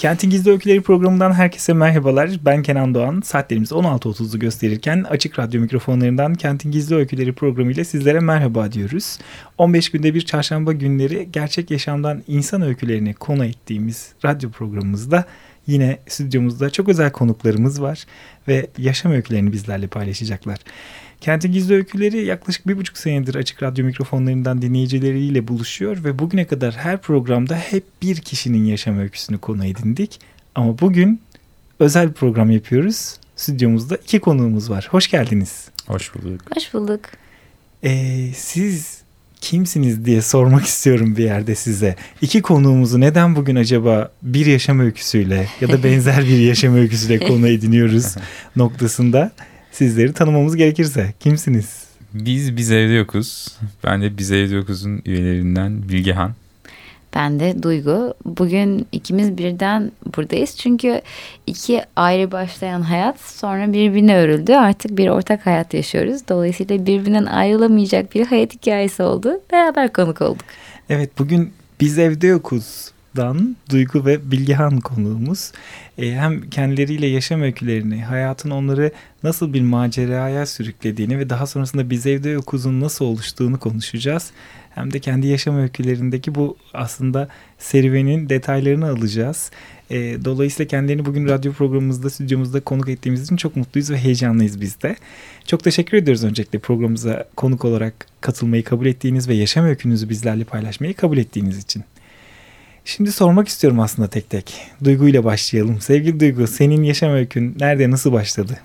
Kentin Gizli Öyküleri programından herkese merhabalar. Ben Kenan Doğan. Saatlerimiz 16.30'u gösterirken Açık Radyo mikrofonlarından Kentin Gizli Öyküleri programıyla sizlere merhaba diyoruz. 15 günde bir çarşamba günleri gerçek yaşamdan insan öykülerini konu ettiğimiz radyo programımızda yine stüdyomuzda çok özel konuklarımız var ve yaşam öykülerini bizlerle paylaşacaklar. Kentin Gizli Öyküleri yaklaşık bir buçuk senedir Açık Radyo mikrofonlarından dinleyicileriyle buluşuyor ve bugüne kadar her programda hep bir kişinin yaşam öyküsünü konu edindik. Ama bugün özel bir program yapıyoruz. Stüdyomuzda iki konuğumuz var. Hoş geldiniz. Hoş bulduk. Hoş bulduk. Ee, siz kimsiniz diye sormak istiyorum bir yerde size. İki konuğumuzu neden bugün acaba bir yaşam öyküsüyle ya da benzer bir yaşam öyküsüyle konu ediniyoruz noktasında sizleri tanımamız gerekirse kimsiniz? Biz Biz Evde Yokuz. Ben de Biz Evde Yokuz'un üyelerinden Bilgehan. Ben de Duygu. Bugün ikimiz birden buradayız. Çünkü iki ayrı başlayan hayat sonra birbirine örüldü. Artık bir ortak hayat yaşıyoruz. Dolayısıyla birbirinden ayrılamayacak bir hayat hikayesi oldu. Beraber konuk olduk. Evet bugün Biz Evde Yokuz Dan, Duygu ve Bilgehan konuğumuz. E, hem kendileriyle yaşam öykülerini, hayatın onları nasıl bir maceraya sürüklediğini ve daha sonrasında biz evde yokuzun nasıl oluştuğunu konuşacağız. Hem de kendi yaşam öykülerindeki bu aslında serüvenin detaylarını alacağız. E, dolayısıyla kendilerini bugün radyo programımızda, stüdyomuzda konuk ettiğimiz için çok mutluyuz ve heyecanlıyız biz de. Çok teşekkür ediyoruz öncelikle programımıza konuk olarak katılmayı kabul ettiğiniz ve yaşam öykünüzü bizlerle paylaşmayı kabul ettiğiniz için. Şimdi sormak istiyorum aslında tek tek. Duygu ile başlayalım. Sevgili Duygu, senin yaşam öykün nerede, nasıl başladı?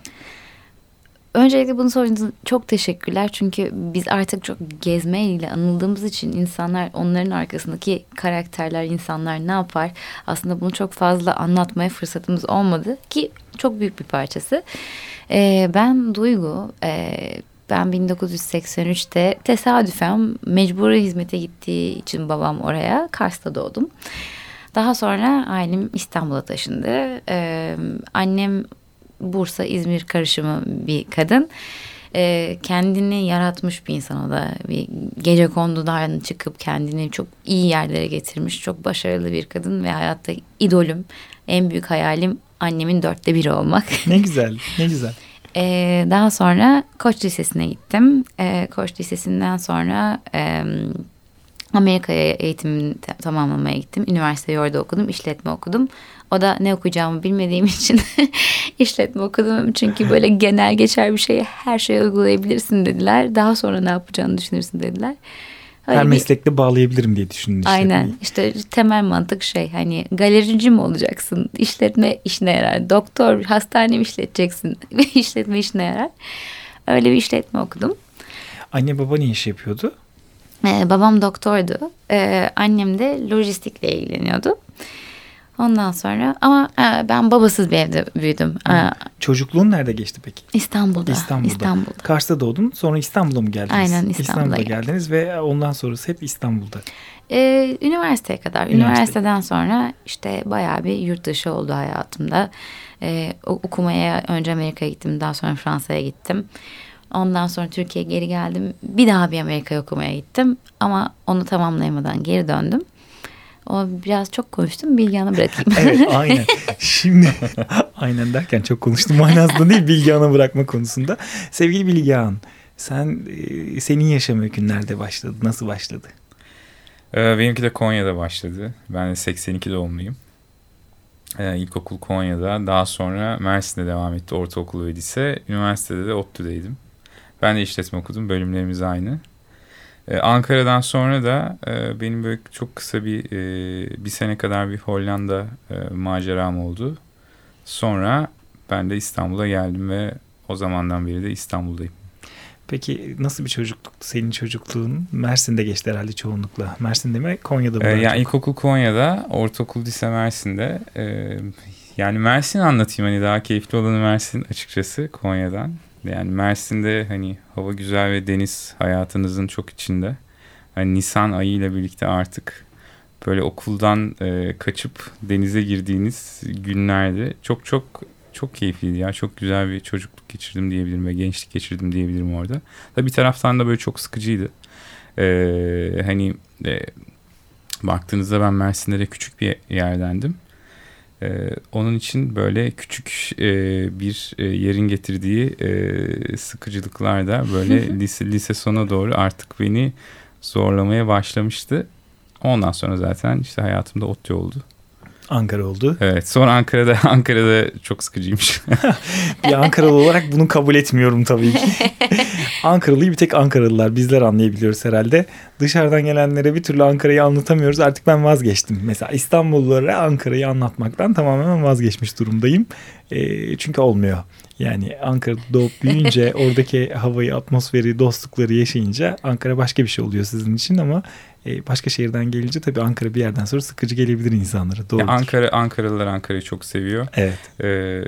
Öncelikle bunu sorduğunuz için çok teşekkürler. Çünkü biz artık çok gezmeyle anıldığımız için insanlar onların arkasındaki karakterler, insanlar ne yapar? Aslında bunu çok fazla anlatmaya fırsatımız olmadı ki çok büyük bir parçası. Ee, ben Duygu, e, ben 1983'te tesadüfen mecburi hizmete gittiği için babam oraya Kars'ta doğdum. Daha sonra ailem İstanbul'a taşındı. Ee, annem Bursa İzmir karışımı bir kadın. Ee, kendini yaratmış bir insan o da. Bir gece kondudan çıkıp kendini çok iyi yerlere getirmiş. Çok başarılı bir kadın ve hayatta idolüm. En büyük hayalim annemin dörtte biri olmak. Ne güzel, ne güzel. Ee, daha sonra Koç Lisesi'ne gittim. Ee, Koç Lisesi'nden sonra e, Amerika'ya eğitimimi tamamlamaya gittim. Üniversiteyi orada okudum, işletme okudum. O da ne okuyacağımı bilmediğim için işletme okudum. Çünkü böyle genel geçer bir şeyi her şeye uygulayabilirsin dediler. Daha sonra ne yapacağını düşünürsün dediler. Öyle Her bir... meslekte bağlayabilirim diye düşündüm. Aynen işte temel mantık şey hani galerici mi olacaksın işletme işine yarar doktor hastane mi işleteceksin işletme işine yarar öyle bir işletme okudum. Anne baba ne iş yapıyordu? Ee, babam doktordu ee, annem de lojistikle ilgileniyordu. Ondan sonra ama e, ben babasız bir evde büyüdüm. Hı. Çocukluğun nerede geçti peki? İstanbul'da. İstanbul'da. İstanbul'da. Kars'ta doğdun sonra İstanbul'a mı geldiniz? Aynen İstanbul'a, İstanbul'a geldiniz ve ondan sonrası hep İstanbul'da. Ee, üniversiteye kadar. Üniversite. Üniversiteden sonra işte bayağı bir yurt dışı oldu hayatımda. Ee, okumaya önce Amerika'ya gittim daha sonra Fransa'ya gittim. Ondan sonra Türkiye'ye geri geldim. Bir daha bir Amerika'ya okumaya gittim. Ama onu tamamlayamadan geri döndüm. O biraz çok konuştum Bilgehan'a bırakayım. evet aynen. Şimdi aynen derken çok konuştum manasında değil Bilgehan'a bırakma konusunda. Sevgili Bilgehan sen e, senin yaşam öykün nerede başladı? Nasıl başladı? Ee, benimki de Konya'da başladı. Ben de 82 doğumluyum. Ee, ilkokul Konya'da. Daha sonra Mersin'de devam etti ortaokul ve lise. Üniversitede de ODTÜ'deydim. Ben de işletme okudum. Bölümlerimiz aynı. Ee, Ankara'dan sonra da e, benim böyle çok kısa bir e, bir sene kadar bir Hollanda e, maceram oldu. Sonra ben de İstanbul'a geldim ve o zamandan beri de İstanbul'dayım. Peki nasıl bir çocukluktu senin çocukluğun? Mersin'de geçti herhalde çoğunlukla. Mersin'de mi Konya'da mı? Ee, yani ilkokul Konya'da, ortaokul lise Mersin'de. Ee, yani Mersin anlatayım hani daha keyifli olanı Mersin açıkçası Konya'dan. Yani Mersin'de hani hava güzel ve deniz hayatınızın çok içinde. Hani Nisan ayı ile birlikte artık böyle okuldan e, kaçıp denize girdiğiniz günlerde çok çok çok keyifliydi ya. Çok güzel bir çocukluk geçirdim diyebilirim ve gençlik geçirdim diyebilirim orada. Tabii bir taraftan da böyle çok sıkıcıydı. Ee, hani e, baktığınızda ben Mersin'de de küçük bir yerdendim. Ee, onun için böyle küçük e, bir e, yerin getirdiği e, sıkıcılıklar da böyle lise, lise sona doğru artık beni zorlamaya başlamıştı. Ondan sonra zaten işte hayatımda ODTÜ oldu. Ankara oldu. Evet sonra Ankara'da Ankara'da çok sıkıcıymış. Bir Ankaralı olarak bunu kabul etmiyorum tabii ki. Ankaralıyı bir tek Ankaralılar bizler anlayabiliyoruz herhalde. Dışarıdan gelenlere bir türlü Ankara'yı anlatamıyoruz. Artık ben vazgeçtim. Mesela İstanbullulara Ankara'yı anlatmaktan tamamen vazgeçmiş durumdayım. E, çünkü olmuyor. Yani Ankara'da doğup büyüyünce oradaki havayı, atmosferi, dostlukları yaşayınca Ankara başka bir şey oluyor sizin için ama e, başka şehirden gelince tabii Ankara bir yerden sonra sıkıcı gelebilir insanlara. Doğru. Ya Ankara Ankaralılar Ankara'yı çok seviyor. Evet. Ee,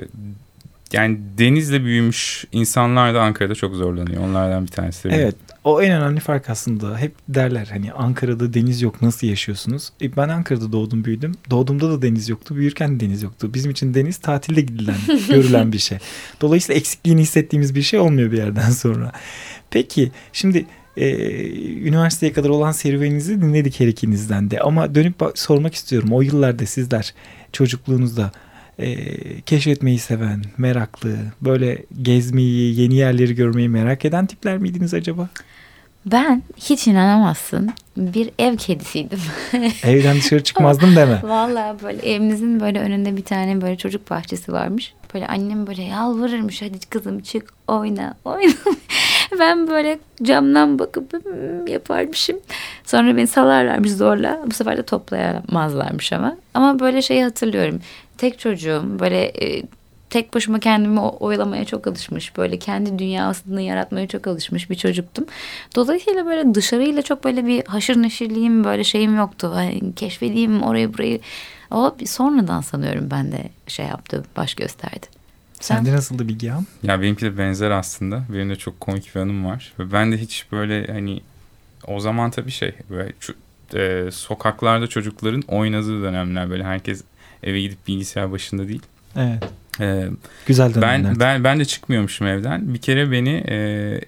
yani denizle büyümüş insanlar da Ankara'da çok zorlanıyor. Onlardan bir tanesi. Evet. O en önemli fark aslında. Hep derler hani Ankara'da deniz yok nasıl yaşıyorsunuz? E, ben Ankara'da doğdum büyüdüm. Doğduğumda da deniz yoktu. Büyürken de deniz yoktu. Bizim için deniz tatilde gidilen, görülen bir şey. Dolayısıyla eksikliğini hissettiğimiz bir şey olmuyor bir yerden sonra. Peki şimdi e, üniversiteye kadar olan serüveninizi dinledik her ikinizden de. Ama dönüp sormak istiyorum. O yıllarda sizler çocukluğunuzda e, keşfetmeyi seven, meraklı, böyle gezmeyi, yeni yerleri görmeyi merak eden tipler miydiniz acaba? Ben hiç inanamazsın bir ev kedisiydim. Evden dışarı çıkmazdım deme. Vallahi böyle evimizin böyle önünde bir tane böyle çocuk bahçesi varmış. Böyle annem böyle yalvarırmış hadi kızım çık oyna oyna. ben böyle camdan bakıp "Hmm," yaparmışım. Sonra beni salarlarmış zorla. Bu sefer de toplayamazlarmış ama. Ama böyle şeyi hatırlıyorum. Tek çocuğum böyle e, tek başıma kendimi oyalamaya çok alışmış. Böyle kendi dünyasını yaratmaya çok alışmış bir çocuktum. Dolayısıyla böyle dışarıyla çok böyle bir haşır neşirliğim böyle şeyim yoktu. Hani keşfedeyim orayı burayı. O bir sonradan sanıyorum ben de şey yaptı, baş gösterdi. Sen? Sende nasıldı Bilgehan? Ya benimki de benzer aslında. Benim de çok komik bir anım var. Ve ben de hiç böyle hani o zaman tabii şey böyle e, sokaklarda çocukların oynadığı dönemler böyle herkes eve gidip bilgisayar başında değil. Evet. E, Güzel dönemler. ben ben ben de çıkmıyormuşum evden. Bir kere beni e,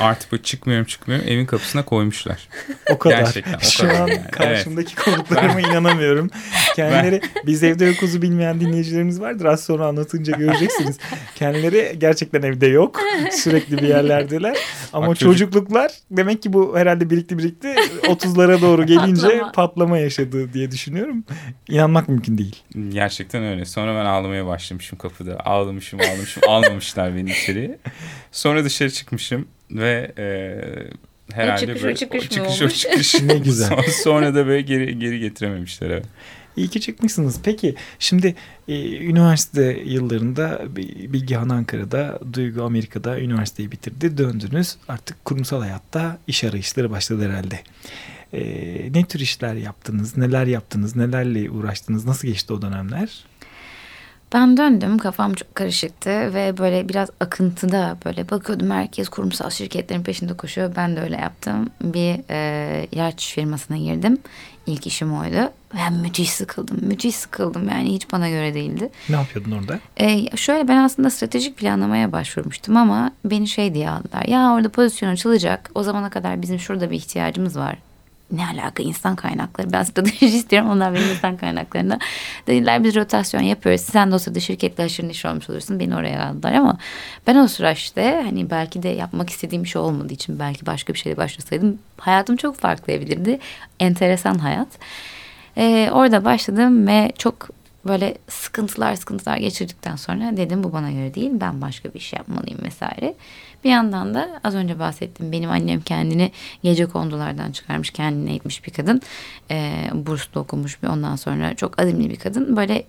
artık böyle çıkmıyorum çıkmıyorum evin kapısına koymuşlar. o kadar. Gerçekten o Şu kadar an yani. karşımdaki konuklarıma inanamıyorum. Kendileri biz evde yokuz'u bilmeyen dinleyicilerimiz vardır. Az sonra anlatınca göreceksiniz. Kendileri gerçekten evde yok. Sürekli bir yerlerdeler. Ama Bak çocuk- çocukluklar demek ki bu herhalde birikti birikti 30'lara doğru gelince Patlama. patlama yaşadı diye düşünüyorum. İnanmak mümkün değil. Gerçekten öyle. Sonra ben ağlamaya başlamışım kapıda. Ağlamışım ağlamışım. Almamışlar beni içeri. Sonra dışarı çıkmışım ve e, herhalde çıkış o böyle çıkış mı çıkış o çıkış. Ne güzel. Sonra, sonra da böyle geri geri getirememişler. Evet. İyi ki çıkmışsınız. Peki şimdi e, üniversite yıllarında Bi- Bilgehan Ankara'da, Duygu Amerika'da üniversiteyi bitirdi. Döndünüz. Artık kurumsal hayatta iş arayışları başladı herhalde. E, ne tür işler yaptınız? Neler yaptınız? Nelerle uğraştınız? Nasıl geçti o dönemler? Ben döndüm kafam çok karışıktı ve böyle biraz akıntıda böyle bakıyordum herkes kurumsal şirketlerin peşinde koşuyor. Ben de öyle yaptım. Bir e, ilaç firmasına girdim. İlk işim oydu. Ben müthiş sıkıldım. Müthiş sıkıldım yani hiç bana göre değildi. Ne yapıyordun orada? E, şöyle ben aslında stratejik planlamaya başvurmuştum ama beni şey diye aldılar. Ya orada pozisyon açılacak. O zamana kadar bizim şurada bir ihtiyacımız var. Ne alaka insan kaynakları. Ben strateji istiyorum. Onlar benim insan kaynaklarında. Dediler biz rotasyon yapıyoruz. Sen de o sırada şirketle aşırı neşir olmuş olursun. Beni oraya aldılar ama ben o süreçte hani belki de yapmak istediğim şey olmadığı için belki başka bir şeyle başlasaydım hayatım çok farklayabilirdi. Enteresan hayat. Ee, orada başladım ve çok böyle sıkıntılar sıkıntılar geçirdikten sonra dedim bu bana göre değil ben başka bir iş yapmalıyım vesaire. Bir yandan da az önce bahsettim benim annem kendini gece kondulardan çıkarmış kendine eğitmiş bir kadın. Ee, burslu okumuş bir ondan sonra çok azimli bir kadın. Böyle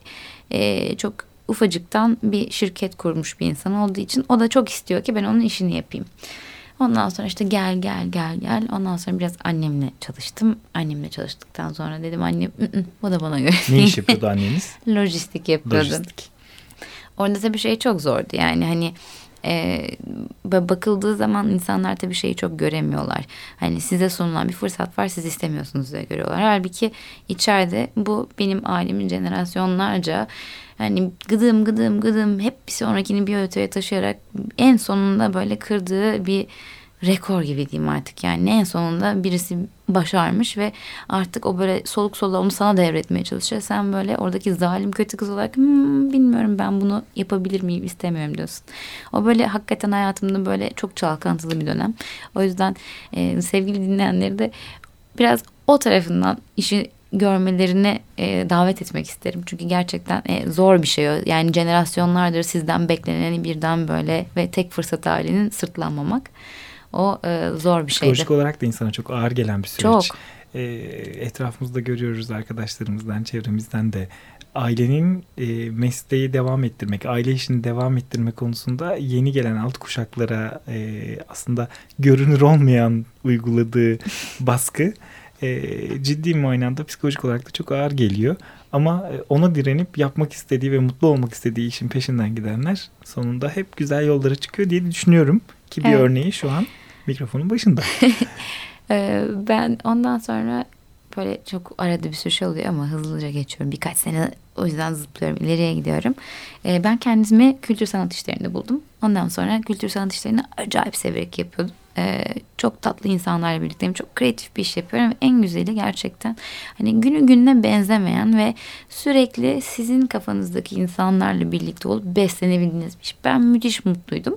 e, çok ufacıktan bir şirket kurmuş bir insan olduğu için o da çok istiyor ki ben onun işini yapayım. Ondan sonra işte gel gel gel gel. Ondan sonra biraz annemle çalıştım. Annemle çalıştıktan sonra dedim annem "Hı hı, bu da bana göre. Ne iş yapıyordu anneniz? Lojistik yapıyordu. Lojistik. Orada tabii şey çok zordu yani hani e, bakıldığı zaman insanlar tabii şeyi çok göremiyorlar. Hani size sunulan bir fırsat var siz istemiyorsunuz diye görüyorlar. Halbuki içeride bu benim ailemin jenerasyonlarca hani gıdım gıdım gıdım hep bir sonrakini bir öteye taşıyarak en sonunda böyle kırdığı bir rekor gibi diyeyim artık yani en sonunda birisi başarmış ve artık o böyle soluk soluğa onu sana devretmeye çalışıyor. Sen böyle oradaki zalim kötü kız olarak "Hmm, bilmiyorum ben bunu yapabilir miyim istemiyorum diyorsun. O böyle hakikaten hayatımda böyle çok çalkantılı bir dönem. O yüzden e, sevgili dinleyenleri de biraz o tarafından işi görmelerini e, davet etmek isterim. Çünkü gerçekten e, zor bir şey o. Yani jenerasyonlardır sizden bekleneni birden böyle ve tek fırsat halinin sırtlanmamak. O e, zor bir şeydi. Psikolojik olarak da insana çok ağır gelen bir süreç. Çok. E, etrafımızda görüyoruz arkadaşlarımızdan, çevremizden de ailenin e, mesleği devam ettirmek, aile işini devam ettirme konusunda yeni gelen alt kuşaklara e, aslında görünür olmayan uyguladığı baskı e, ciddi manada psikolojik olarak da çok ağır geliyor. Ama e, ona direnip yapmak istediği ve mutlu olmak istediği işin peşinden gidenler sonunda hep güzel yollara çıkıyor diye düşünüyorum. Ki bir Evet. örneği şu an mikrofonun başında. Ee, ben ondan sonra böyle çok arada bir sürü şey oluyor ama hızlıca geçiyorum. Birkaç sene o yüzden zıplıyorum, ileriye gidiyorum. Ee, ben kendimi kültür sanat işlerinde buldum. Ondan sonra kültür sanat işlerini acayip severek yapıyordum. Ee, çok tatlı insanlarla birlikteyim. Çok kreatif bir iş yapıyorum. Ve en güzeli gerçekten hani günü gününe benzemeyen ve sürekli sizin kafanızdaki insanlarla birlikte olup beslenebildiğiniz bir iş. Ben müthiş mutluydum.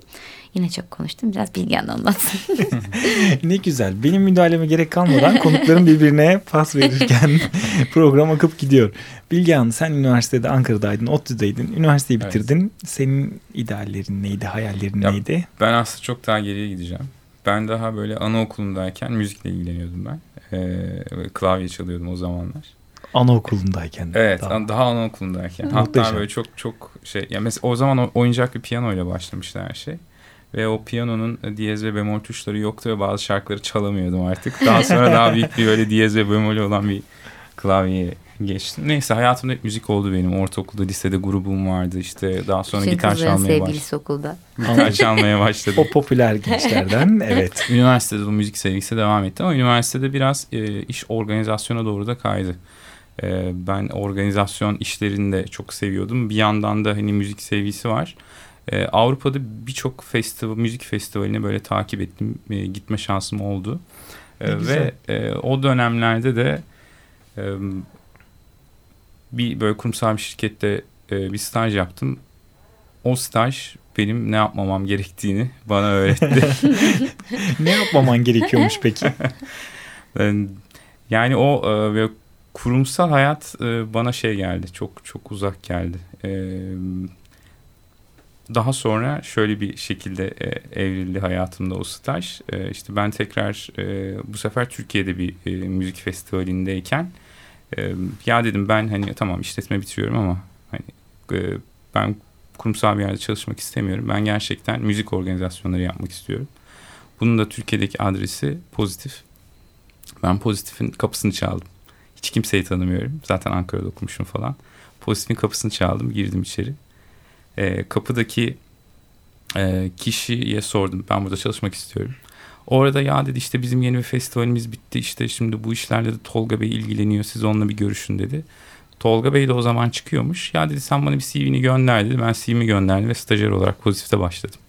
Yine çok konuştum. Biraz bilgi anlatsın. ne güzel. Benim müdahaleme gerek kalmadan konukların birbirine pas verirken program akıp gidiyor. Bilgehan sen üniversitede Ankara'daydın, ODTÜ'deydin. Üniversiteyi Evet. bitirdin. Senin ideallerin neydi, hayallerin Ya, neydi? Ben aslında çok daha geriye gideceğim. Ben daha böyle anaokulundayken müzikle ilgileniyordum ben. Ee, klavye çalıyordum o zamanlar. Anaokulundayken. Evet, Daha. daha, anaokulundayken. Hı. Hatta Muhteşem. böyle çok çok şey. Ya mesela o zaman o- oyuncaklı piyanoyla başlamıştı her şey. Ve o piyanonun diyez ve bemol tuşları yoktu ve bazı şarkıları çalamıyordum artık. Daha sonra daha büyük bir böyle diyez ve bemolü olan bir klavyeye geçtim. Neyse hayatımda hep müzik oldu benim. Ortaokulda, lisede grubum vardı işte. Daha sonra Bütün gitar çalmaya başladım. okulda. Gitar çalmaya başladım. O popüler gençlerden evet. Üniversitede o müzik sevgisi devam etti ama üniversitede biraz e, iş organizasyona doğru da kaydı. E, ben organizasyon işlerini de çok seviyordum. Bir yandan da hani müzik sevgisi var. E, Avrupa'da birçok festival, müzik festivalini böyle takip ettim. E, gitme şansım oldu. E, ve e, o dönemlerde de e, bir böyle kurumsal bir şirkette e, bir staj yaptım. O staj benim ne yapmamam gerektiğini bana öğretti. ne yapmaman gerekiyormuş peki? Ben- Yani o e, kurumsal hayat e, bana şey geldi. Çok çok uzak geldi. E, daha sonra şöyle bir şekilde e, evrildi hayatımda o staj. E, işte ben tekrar e, bu sefer Türkiye'de bir e, müzik festivalindeyken e, ya dedim ben hani tamam işletme bitiriyorum ama hani e, ben kurumsal bir yerde çalışmak istemiyorum. Ben gerçekten müzik organizasyonları yapmak istiyorum. Bunun da Türkiye'deki adresi pozitif. Ben pozitifin kapısını çaldım. Hiç kimseyi tanımıyorum. Zaten Ankara'da okumuşum falan. Pozitifin kapısını çaldım. Girdim içeri. Ee, kapıdaki e, kişiye sordum. Ben burada çalışmak istiyorum. Orada ya dedi işte bizim yeni bir festivalimiz bitti. İşte şimdi bu işlerle de Tolga Bey ilgileniyor. Siz onunla bir görüşün dedi. Tolga Bey de o zaman çıkıyormuş. Ya dedi sen bana bir CV'ni gönder dedi. Ben CV'mi gönderdim ve stajyer olarak pozitifte başladım.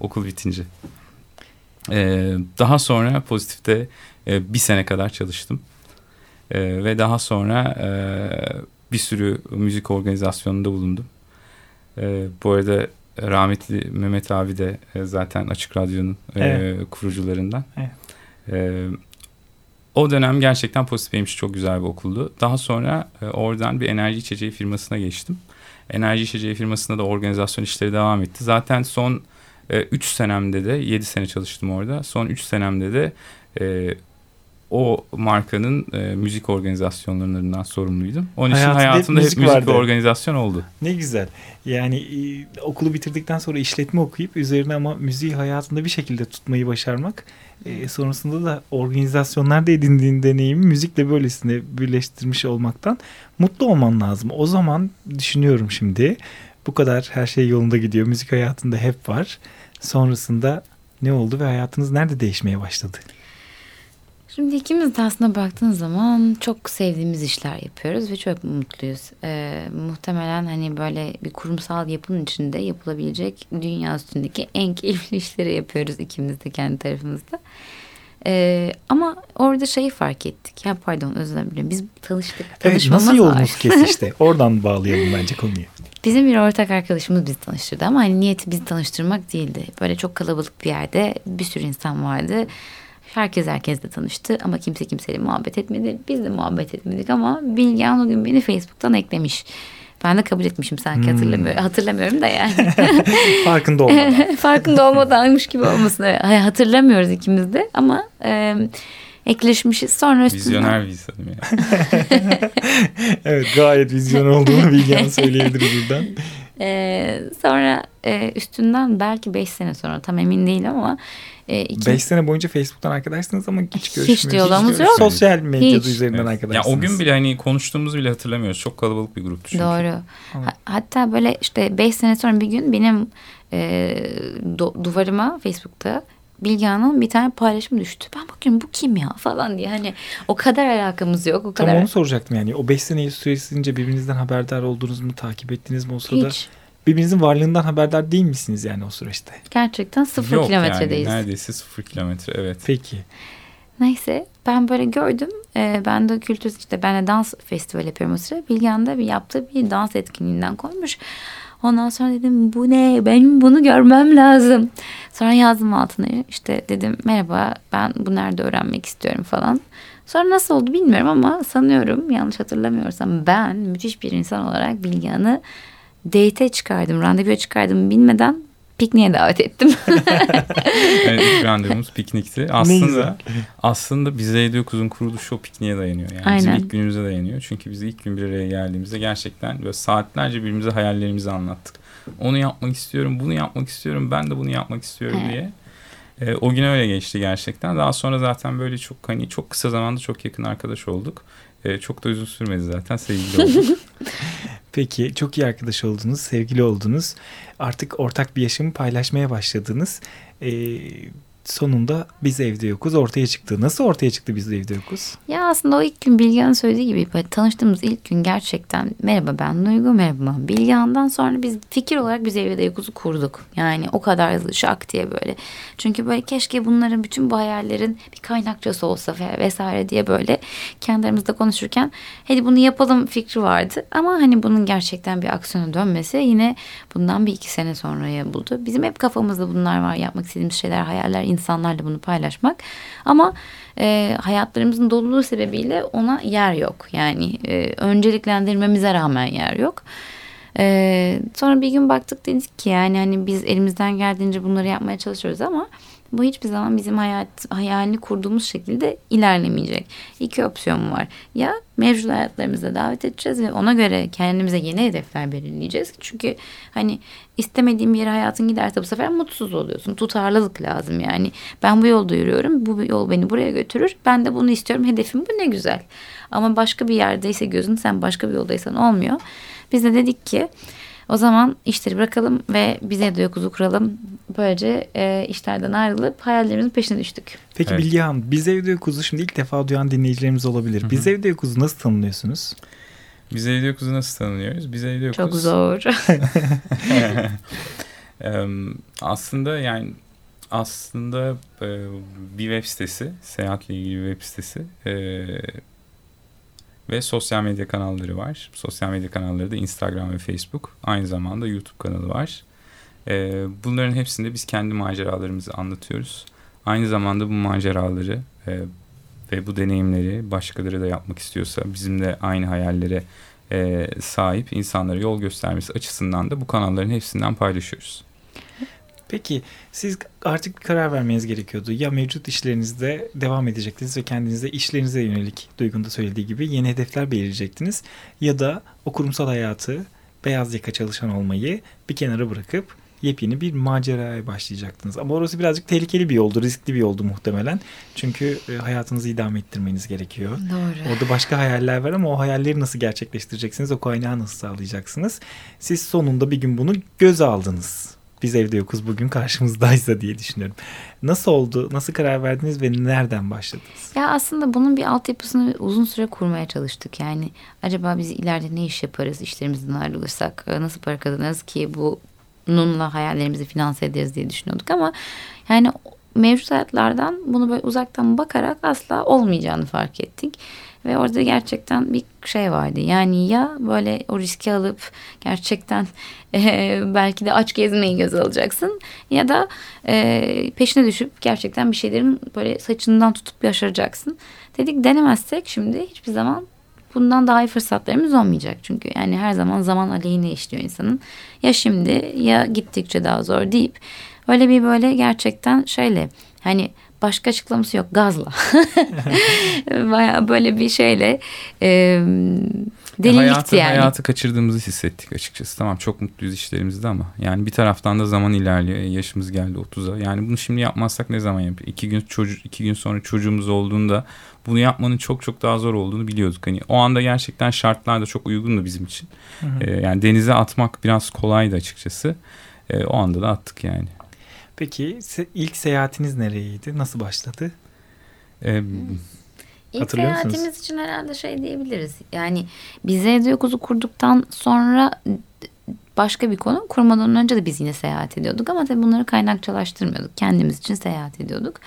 Okul bitince. Ee, daha sonra pozitifte e, bir sene kadar çalıştım. E, ve daha sonra e, bir sürü müzik organizasyonunda bulundum. E, bu arada rahmetli Mehmet abi de e, zaten Açık Radyo'nun e, Evet. kurucularından. Evet. E, o dönem gerçekten pozitif benim için çok güzel bir okuldu. Daha sonra e, oradan bir enerji içeceği firmasına geçtim. Enerji içeceği firmasında da organizasyon işleri devam etti. Zaten son 3 senemde de 7 sene çalıştım orada. Son 3 senemde de e, o markanın e, müzik organizasyonlarından sorumluydum. Onun için Hayatında hep hayatımda hep müzik müzik, vardı. ve organizasyon oldu. Ne güzel. Yani e, okulu bitirdikten sonra işletme okuyup üzerine ama müziği hayatında bir şekilde tutmayı başarmak. E, sonrasında da organizasyonlarda edindiğin deneyimi müzikle böylesine birleştirmiş olmaktan mutlu olman lazım. O zaman düşünüyorum şimdi bu kadar her şey yolunda gidiyor. Müzik hayatında hep var. Sonrasında ne oldu ve hayatınız nerede değişmeye başladı? Şimdi ikimiz de aslında baktığın zaman çok sevdiğimiz işler yapıyoruz ve çok mutluyuz. Ee, muhtemelen hani böyle bir kurumsal yapının içinde yapılabilecek dünya üstündeki en keyifli işleri yapıyoruz ikimiz de kendi tarafımızda. Ee, ama orada şeyi fark ettik. Ya pardon özür dilerim. Biz tanıştık. Evet, nasıl var. yolunuz kesişti? Oradan bağlayalım bence konuyu. Bizim bir ortak arkadaşımız bizi tanıştırdı ama hani niyeti bizi tanıştırmak değildi. Böyle çok kalabalık bir yerde bir sürü insan vardı. Herkes herkesle tanıştı ama kimse kimseyle muhabbet etmedi. Biz de muhabbet etmedik ama Bilgehan o gün beni Facebook'tan eklemiş. Ben de kabul etmişim sanki hatırlamıyorum. Hatırlamıyorum da yani. Farkında olmadan. Farkında olmadanmış gibi olmasın. Hayır, hatırlamıyoruz ikimiz de ama e, ekleşmişiz. Sonra üstünden... Vizyoner bir insanım yani. evet gayet vizyon olduğunu Bilgehan söyleyebilir buradan. Ee, sonra e, üstünden belki beş sene sonra tam emin değilim ama e, iki, 5 sene boyunca Facebook'tan arkadaşsınız ama hiç Hiç görüşmüyorsunuz. diyalogumuz yok. Sosyal medyada Hiç. üzerinden Evet. Ya arkadaşsınız. o gün bile hani konuştuğumuzu bile hatırlamıyoruz. Çok kalabalık bir gruptu çünkü. Doğru. Ha- hatta böyle işte beş sene sonra bir gün benim e, do- duvarıma Facebook'ta Bilgehan'ın bir tane paylaşımı düştü. Ben bakıyorum bu kim ya falan diye. Hani o kadar alakamız yok. O Tam kadar. onu soracaktım yani. O 5 seneyi süresince birbirinizden haberdar oldunuz mu? Takip ettiniz mi o sırada? Hiç. Birbirinizin varlığından haberdar değil misiniz yani o süreçte? Gerçekten sıfır Yok kilometredeyiz. yani neredeyse sıfır kilometre evet. Peki. Neyse ben böyle gördüm. Ee, ben de kültür işte ben de dans festivali yapıyorum o sıra. Bilgehan da bir yaptığı bir dans etkinliğinden koymuş. Ondan sonra dedim bu ne? Benim bunu görmem lazım. Sonra yazdım altına işte dedim merhaba ben bu nerede öğrenmek istiyorum falan. Sonra nasıl oldu bilmiyorum ama sanıyorum yanlış hatırlamıyorsam ben müthiş bir insan olarak Bilgehan'ı date'e çıkardım, randevuya çıkardım bilmeden pikniğe davet ettim. evet ilk randevumuz piknikti. Aslında aslında bize ediyor kuzun kuruluşu o pikniğe dayanıyor. Yani bizim Aynen. ilk günümüze dayanıyor. Çünkü biz ilk gün bir araya geldiğimizde gerçekten böyle saatlerce birbirimize hayallerimizi anlattık. Onu yapmak istiyorum, bunu yapmak istiyorum, ben de bunu yapmak istiyorum Evet. diye. Ee, o gün öyle geçti gerçekten. Daha sonra zaten böyle çok hani çok kısa zamanda çok yakın arkadaş olduk. Ee, çok da uzun sürmedi zaten sevgili olduk. Peki çok iyi arkadaş oldunuz, sevgili oldunuz. Artık ortak bir yaşamı paylaşmaya başladınız. Ee, sonunda biz evde yokuz ortaya çıktı. Nasıl ortaya çıktı biz evde yokuz? Ya aslında o ilk gün Bilgehan'ın söylediği gibi tanıştığımız ilk gün gerçekten merhaba ben Duygu merhaba Bilgehan'dan sonra biz fikir olarak biz evde Yakuz'u kurduk. Yani o kadar şak diye böyle. Çünkü böyle keşke bunların bütün bu hayallerin bir kaynakçası olsa ve vesaire diye böyle kendi aramızda konuşurken hadi bunu yapalım fikri vardı. Ama hani bunun gerçekten bir aksiyona dönmesi yine bundan bir iki sene sonraya buldu. Bizim hep kafamızda bunlar var yapmak istediğimiz şeyler hayaller insanlarla bunu paylaşmak. Ama e, hayatlarımızın doluluğu sebebiyle ona yer yok. Yani e, önceliklendirmemize rağmen yer yok. E, sonra bir gün baktık dedik ki yani hani biz elimizden geldiğince bunları yapmaya çalışıyoruz ama bu hiçbir zaman bizim hayat hayalini kurduğumuz şekilde ilerlemeyecek. İki opsiyon var. Ya mevcut hayatlarımıza davet edeceğiz ve ona göre kendimize yeni hedefler belirleyeceğiz. Çünkü hani istemediğin bir yere hayatın giderse bu sefer mutsuz oluyorsun. Tutarlılık lazım yani. Ben bu yolda yürüyorum. Bu yol beni buraya götürür. Ben de bunu istiyorum. Hedefim bu ne güzel. Ama başka bir yerdeyse gözün sen başka bir yoldaysan olmuyor. Biz de dedik ki o zaman işleri bırakalım ve bize de yokuzu kuralım. Böylece e, işlerden ayrılıp hayallerimizin peşine düştük. Peki Evet. Bilgehan, Biz Evde Yokuz'u şimdi ilk defa duyan dinleyicilerimiz olabilir. Biz Evde Yokuz'u nasıl tanımlıyorsunuz? Biz evde yokuz'u nasıl tanınıyoruz? Biz evde yokuz. Çok zor. Aslında yani aslında e, bir web sitesi, seyahatle ilgili bir web sitesi e, ve sosyal medya kanalları var. Sosyal medya kanalları da Instagram ve Facebook. Aynı zamanda YouTube kanalı var. E, bunların hepsinde biz kendi maceralarımızı anlatıyoruz. Aynı zamanda bu maceraları e, ve bu deneyimleri başkaları da yapmak istiyorsa, bizim de aynı hayallere e, sahip insanlara yol göstermesi açısından da bu kanalların hepsinden paylaşıyoruz. Peki siz artık bir karar vermeniz gerekiyordu. Ya mevcut işlerinizde devam edecektiniz ve kendinize işlerinize yönelik Duygu'nun da söylediği gibi yeni hedefler belirleyecektiniz. Ya da o kurumsal hayatı beyaz yaka çalışan olmayı bir kenara bırakıp yepyeni bir maceraya başlayacaktınız. Ama orası birazcık tehlikeli bir yoldu, riskli bir yoldu muhtemelen. Çünkü e, hayatınızı idame ettirmeniz gerekiyor. Doğru. Orada başka hayaller var ama o hayalleri nasıl gerçekleştireceksiniz, o kaynağı nasıl sağlayacaksınız? Siz sonunda bir gün bunu göze aldınız. Biz evde yokuz bugün karşımızdaysa diye düşünüyorum. Nasıl oldu, nasıl karar verdiniz ve nereden başladınız? Ya aslında bunun bir altyapısını uzun süre kurmaya çalıştık. Yani acaba biz ileride ne iş yaparız, işlerimizden ayrılırsak e, nasıl para kazanırız ki bununla hayallerimizi finanse ederiz diye düşünüyorduk ama yani mevcut hayatlardan bunu böyle uzaktan bakarak asla olmayacağını fark ettik. Ve orada gerçekten bir şey vardı. Yani ya böyle o riski alıp gerçekten e, belki de aç gezmeyi göz alacaksın. Ya da e, peşine düşüp gerçekten bir şeylerin böyle saçından tutup yaşaracaksın. Dedik denemezsek şimdi hiçbir zaman bundan daha iyi fırsatlarımız olmayacak. Çünkü yani her zaman zaman aleyhine işliyor insanın. Ya şimdi ya gittikçe daha zor deyip öyle bir böyle gerçekten şeyle hani başka açıklaması yok gazla. Baya böyle bir şeyle e, delilikti hayatı, yani. Hayatı kaçırdığımızı hissettik açıkçası. Tamam çok mutluyuz işlerimizde ama yani bir taraftan da zaman ilerliyor. Yaşımız geldi 30'a. Yani bunu şimdi yapmazsak ne zaman yapıyor? İki gün, çocuk, iki gün sonra çocuğumuz olduğunda bunu yapmanın çok çok daha zor olduğunu biliyorduk. Hani o anda gerçekten şartlar da çok uygundu bizim için. Hı hı. Ee, yani denize atmak biraz kolaydı açıkçası. Ee, o anda da attık yani. Peki ilk seyahatiniz nereydi? Nasıl başladı? Ee, İlk seyahatimiz için herhalde şey diyebiliriz. Yani biz evde yokuzu kurduktan sonra başka bir konu kurmadan önce de biz yine seyahat ediyorduk ama tabii bunları kaynakçılaştırmıyorduk. Kendimiz için seyahat ediyorduk.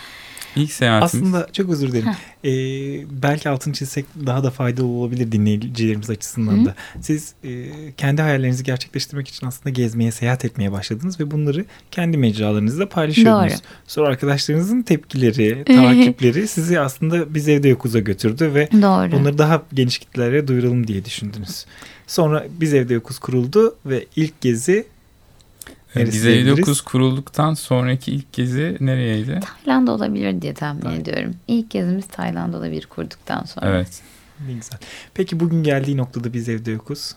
İlk seyahatimiz. Aslında çok özür dilerim. Ee, belki altını çizsek daha da faydalı olabilir dinleyicilerimiz açısından Hı. da. Siz e, kendi hayallerinizi gerçekleştirmek için aslında gezmeye, seyahat etmeye başladınız ve bunları kendi mecralarınızda paylaşıyordunuz. Doğru. Sonra arkadaşlarınızın tepkileri, takipleri sizi aslında biz evde yokuza götürdü ve Doğru. bunları daha geniş kitlelere duyuralım diye düşündünüz. Sonra biz evde yokuz kuruldu ve ilk gezi Biz 59 kurulduktan sonraki ilk gezi nereyeydi? Tayland olabilir diye tahmin Tayland. ediyorum. İlk gezimiz Tayland olabilir kurduktan sonra. Evet. Ne güzel. Peki bugün geldiği noktada biz evde yokuz.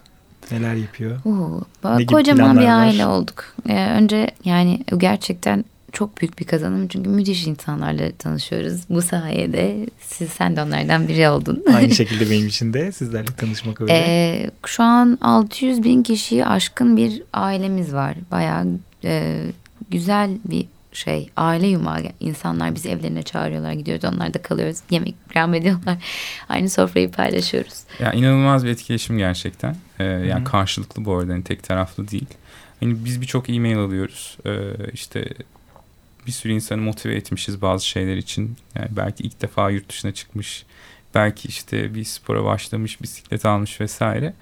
Neler yapıyor? Oo, ne kocaman bir aile var? olduk. Ee, önce yani gerçekten çok büyük bir kazanım çünkü müthiş insanlarla tanışıyoruz. Bu sayede siz sen de onlardan biri oldun. Aynı şekilde benim için de sizlerle tanışmak öyle. Ee, şu an 600 bin kişiyi aşkın bir ailemiz var. Bayağı e, güzel bir şey aile yumağı insanlar bizi evlerine çağırıyorlar gidiyoruz onlar da kalıyoruz yemek ikram ediyorlar aynı sofrayı paylaşıyoruz. Ya inanılmaz bir etkileşim gerçekten ee, yani Hı-hı. karşılıklı bu arada yani tek taraflı değil. Yani biz birçok e-mail alıyoruz ee, işte bir sürü insanı motive etmişiz bazı şeyler için. Yani belki ilk defa yurt dışına çıkmış, belki işte bir spora başlamış, bisiklet almış vesaire.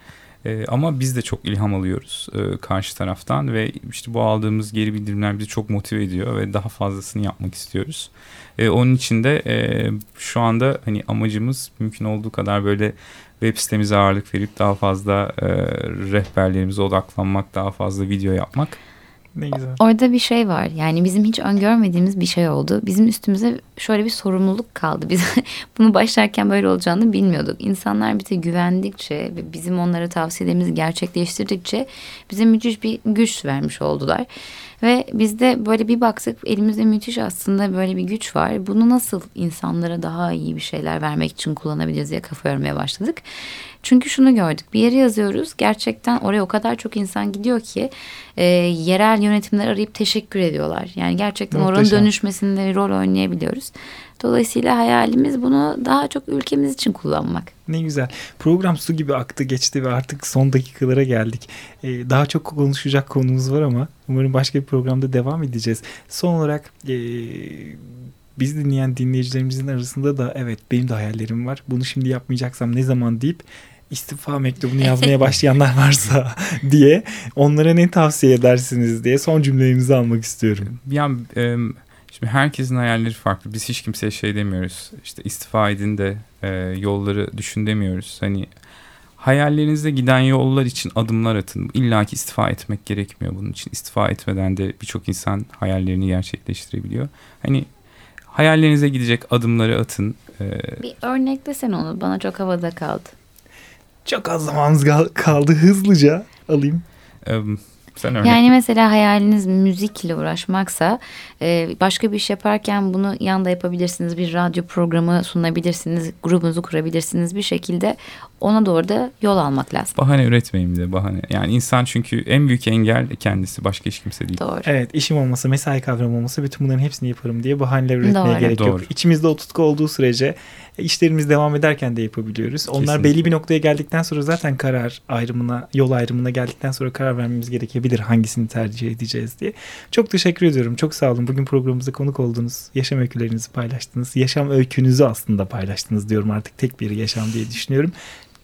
E, ama biz de çok ilham alıyoruz e, karşı taraftan ve işte bu aldığımız geri bildirimler bizi çok motive ediyor ve daha fazlasını yapmak istiyoruz. E, onun için de e, şu anda hani amacımız mümkün olduğu kadar böyle web sitemize ağırlık verip daha fazla e, rehberlerimize odaklanmak, daha fazla video yapmak ne güzel. Orada bir şey var. Yani bizim hiç öngörmediğimiz bir şey oldu. Bizim üstümüze şöyle bir sorumluluk kaldı. Biz bunu başlarken böyle olacağını bilmiyorduk. İnsanlar bize güvendikçe ve bizim onlara tavsiyelerimizi gerçekleştirdikçe bize müthiş bir güç vermiş oldular. Ve biz de böyle bir baktık elimizde müthiş aslında böyle bir güç var. Bunu nasıl insanlara daha iyi bir şeyler vermek için kullanabiliriz diye kafa yormaya başladık. Çünkü şunu gördük bir yere yazıyoruz gerçekten oraya o kadar çok insan gidiyor ki e, yerel yönetimler arayıp teşekkür ediyorlar. Yani gerçekten Muhteşem. oranın dönüşmesinde rol oynayabiliyoruz. Dolayısıyla hayalimiz bunu daha çok ülkemiz için kullanmak. Ne güzel. Program su gibi aktı geçti ve artık son dakikalara geldik. Ee, daha çok konuşacak konumuz var ama umarım başka bir programda devam edeceğiz. Son olarak e, biz dinleyen dinleyicilerimizin arasında da evet benim de hayallerim var. Bunu şimdi yapmayacaksam ne zaman deyip istifa mektubunu yazmaya başlayanlar varsa diye onlara ne tavsiye edersiniz diye son cümlelerinizi almak istiyorum. Yani e, şimdi herkesin hayalleri farklı. Biz hiç kimseye şey demiyoruz. İşte istifa edin de e, yolları düşün demiyoruz. Hani hayallerinizde giden yollar için adımlar atın. İlla ki istifa etmek gerekmiyor bunun için. İstifa etmeden de birçok insan hayallerini gerçekleştirebiliyor. Hani hayallerinize gidecek adımları atın. Ee, bir örneklesen onu. Bana çok havada kaldı. Çok az zamanımız kaldı. Hızlıca alayım. Sen örnek. Yani mesela hayaliniz müzikle uğraşmaksa e, başka bir iş yaparken bunu yanda yapabilirsiniz. Bir radyo programı sunabilirsiniz. Grubunuzu kurabilirsiniz. Bir şekilde ona doğru da yol almak lazım. Bahane üretmeyin bir de bahane. Yani insan çünkü en büyük engel kendisi. Başka hiç kimse değil. Doğru. Evet işim olmasa mesai kavramı olmasa bütün bunların hepsini yaparım diye bahaneler üretmeye Doğru. gerek Doğru. yok. İçimizde o tutku olduğu sürece işlerimiz devam ederken de yapabiliyoruz. Onlar Kesinlikle. belli bir noktaya geldikten sonra zaten karar ayrımına, yol ayrımına geldikten sonra karar vermemiz gerekebilir hangisini tercih edeceğiz diye. Çok teşekkür ediyorum. Çok sağ olun. Bugün programımıza konuk oldunuz. Yaşam öykülerinizi paylaştınız. Yaşam öykünüzü aslında paylaştınız diyorum artık tek bir yaşam diye düşünüyorum.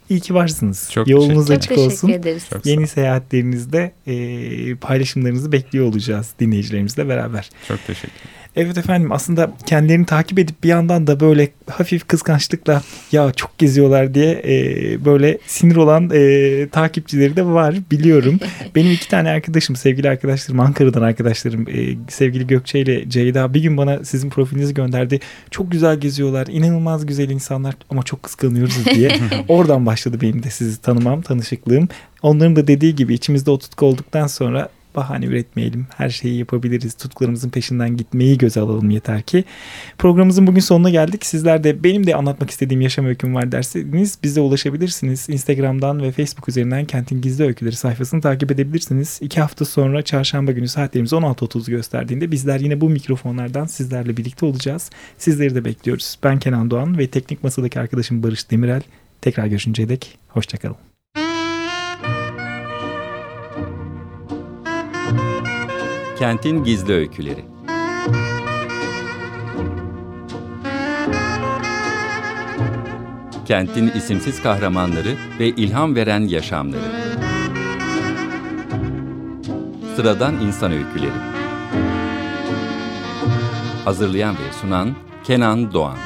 İyi ki varsınız. Çok Yolunuz açık Çok olsun. Ederiz. Çok Yeni seyahatlerinizde e, paylaşımlarınızı bekliyor olacağız dinleyicilerimizle beraber. Çok teşekkür ederim. Evet efendim aslında kendilerini takip edip bir yandan da böyle hafif kıskançlıkla ya çok geziyorlar diye e, böyle sinir olan e, takipçileri de var biliyorum. Benim iki tane arkadaşım sevgili arkadaşlarım Ankara'dan arkadaşlarım e, sevgili Gökçe ile Ceyda bir gün bana sizin profilinizi gönderdi. Çok güzel geziyorlar inanılmaz güzel insanlar ama çok kıskanıyoruz diye. Oradan başladı benim de sizi tanımam tanışıklığım. Onların da dediği gibi içimizde o tutku olduktan sonra bahane üretmeyelim. Her şeyi yapabiliriz. Tutkularımızın peşinden gitmeyi göze alalım yeter ki. Programımızın bugün sonuna geldik. Sizler de benim de anlatmak istediğim yaşam öyküm var derseniz bize ulaşabilirsiniz. Instagram'dan ve Facebook üzerinden Kentin Gizli Öyküleri sayfasını takip edebilirsiniz. İki hafta sonra çarşamba günü saatlerimiz 16.30 gösterdiğinde bizler yine bu mikrofonlardan sizlerle birlikte olacağız. Sizleri de bekliyoruz. Ben Kenan Doğan ve teknik masadaki arkadaşım Barış Demirel. Tekrar görüşünceye dek hoşçakalın. Kentin Gizli Öyküleri. Kentin isimsiz kahramanları ve ilham veren yaşamları. Sıradan insan öyküleri. Hazırlayan ve sunan Kenan Doğan